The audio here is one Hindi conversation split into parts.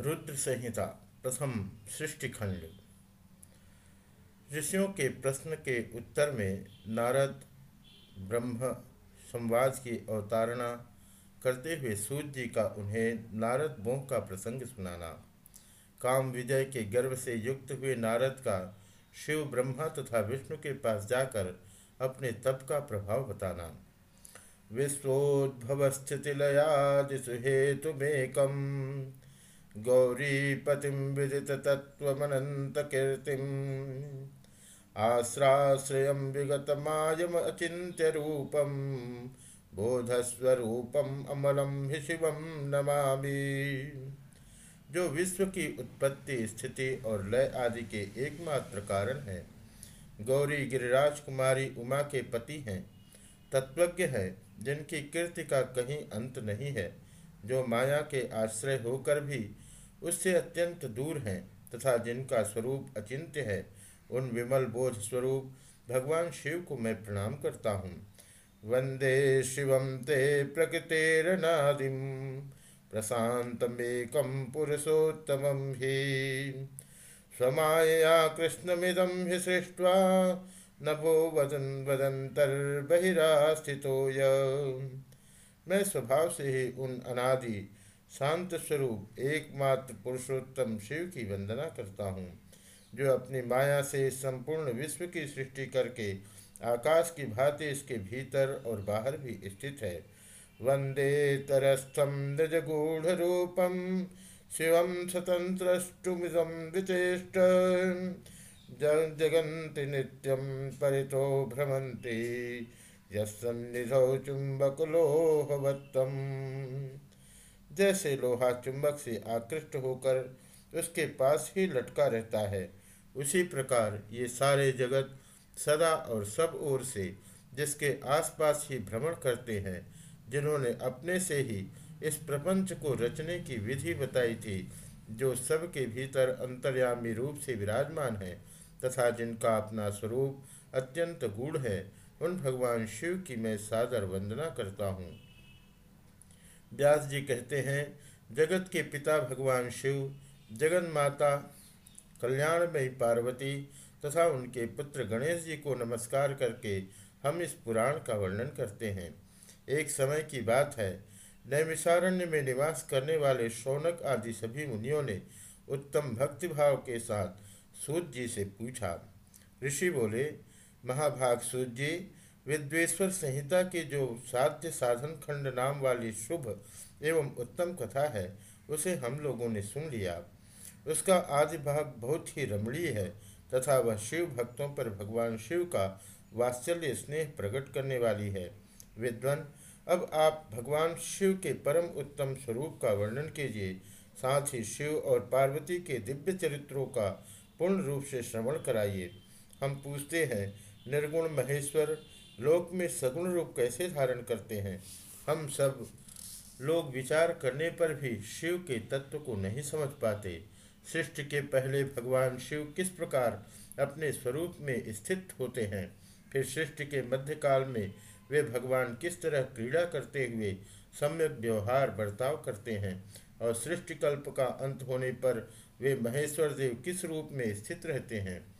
रुद्र संहिता प्रथम सृष्टि खंड ऋषियों के प्रश्न के उत्तर में नारद, ब्रह्म, संवाद की अवतारणा करते हुए सूर्य जी का उन्हें नारद मोह का प्रसंग सुनाना। काम विजय के गर्व से युक्त हुए नारद का शिव ब्रह्मा तथा विष्णु के पास जाकर अपने तप का प्रभाव बताना। विश्वोद्भव स्थिति लयादिशु हेतुमेकम। गौरीपतिं विदिततत्त्वमनन्तकीर्तिम् आश्राश्रयं विगतमायमचिन्त्यरूपं बोधस्वरूपम् अमलं हि शिवं नमामि। जो विश्व की उत्पत्ति, स्थिति और लय आदि के एकमात्र कारण है, गौरी गिरिराज कुमारी उमा के पति हैं, तत्वज्ञ है, जिनकी कीर्ति का कहीं अंत नहीं है। जो माया के आश्रय होकर भी उससे अत्यंत दूर हैं तथा जिनका स्वरूप अचिंत्य है, उन विमल बोध स्वरूप भगवान शिव को मैं प्रणाम करता हूँ। वंदे शिव ते प्रकृतिरनादिम प्रशातमेकम पुरुषोत्तम ही। स्वमाया कृष्णमिदम हि सृष्ट्वा नभो वदन वदंतर्बहिरास्थितो मैं स्वभाव से ही उन अनादि शांत स्वरूप, एकमात्र पुरुषोत्तम शिव की वंदना करता हूँ, जो अपनी माया से संपूर्ण विश्व की सृष्टि करके आकाश की भांति इसके भीतर और बाहर भी स्थित है। वंदे तरस्थम निजगूढ़ रूपम, शिवम स्वतंत्रुमिदम विचेष्ट। जगंति नित्यम परितो भ्रमंती यन्निधौ चुंबकलोहवत्तम जैसे लोहा चुंबक से आकृष्ट होकर उसके पास ही लटका रहता है, उसी प्रकार ये सारे जगत सदा और सब ओर से जिसके आसपास ही भ्रमण करते हैं, जिन्होंने अपने से ही इस प्रपंच को रचने की विधि बताई थी, जो सबके भीतर अंतर्यामी रूप से विराजमान है तथा जिनका अपना स्वरूप अत्यंत गूढ़ है उन भगवान शिव की मैं सादर वंदना करता हूँ। व्यास जी कहते हैं, जगत के पिता भगवान शिव, जगन माता, कल्याणमयी पार्वती तथा उनके पुत्र गणेश जी को नमस्कार करके हम इस पुराण का वर्णन करते हैं। एक समय की बात है, नैमिषारण्य में निवास करने वाले शौनक आदि सभी मुनियों ने उत्तम भक्तिभाव के साथ सूर्य जी से पूछा, ऋषि बोले महाभाग सूर्य जी, विद्वेश्वर संहिता के जो साध्य साधन खंड नाम वाली शुभ एवं उत्तम कथा है, उसे हम लोगों ने सुन लिया। उसका आदि भाग बहुत ही रमणीय है, तथा वह शिव भक्तों पर भगवान शिव का वात्सल्य स्नेह प्रकट करने वाली है। विद्वन, अब आप भगवान शिव के परम उत्तम स्वरूप का वर्णन कीजिए। साथ ही शिव और पार्वती के दिव्य चरित्रों का पूर्ण रूप से श्रवण कराइए। हम पूछते हैं निर्गुण महेश्वर, लोक में सगुण रूप कैसे धारण करते हैं? हम सब लोग विचार करने पर भी शिव के तत्व को नहीं समझ पाते। सृष्टि के पहले भगवान शिव किस प्रकार अपने स्वरूप में स्थित होते हैं? फिर सृष्टि के मध्यकाल में वे भगवान किस तरह क्रीड़ा करते हुए सम्यक व्यवहार, बर्ताव करते हैं? और सृष्टिकल्प का अंत होने पर वे महेश्वर देव किस रूप में स्थित रहते हैं?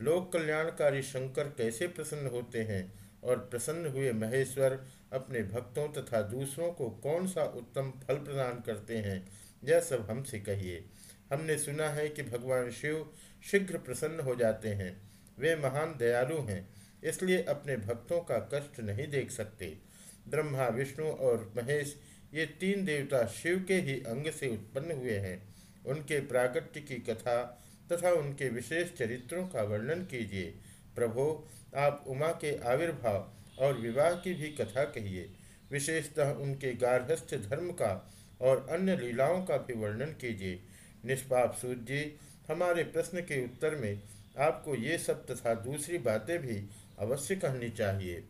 लोक कल्याणकारी शंकर कैसे प्रसन्न होते हैं और प्रसन्न हुए महेश्वर अपने भक्तों तथा दूसरों को कौन सा उत्तम फल प्रदान करते हैं, यह सब हमसे कहिए। हमने सुना है कि भगवान शिव शीघ्र प्रसन्न हो जाते हैं। वे महान दयालु हैं, इसलिए अपने भक्तों का कष्ट नहीं देख सकते। ब्रह्मा, विष्णु और महेश, ये तीन देवता शिव के ही अंग से उत्पन्न हुए हैं। उनके प्रागट्य की कथा तथा उनके विशेष चरित्रों का वर्णन कीजिए। प्रभो, आप उमा के आविर्भाव और विवाह की भी कथा कहिए। विशेषतः उनके गार्हस्थ धर्म का और अन्य लीलाओं का भी वर्णन कीजिए। निष्पाप सूर्य जी, हमारे प्रश्न के उत्तर में आपको ये सब तथा दूसरी बातें भी अवश्य कहनी चाहिए।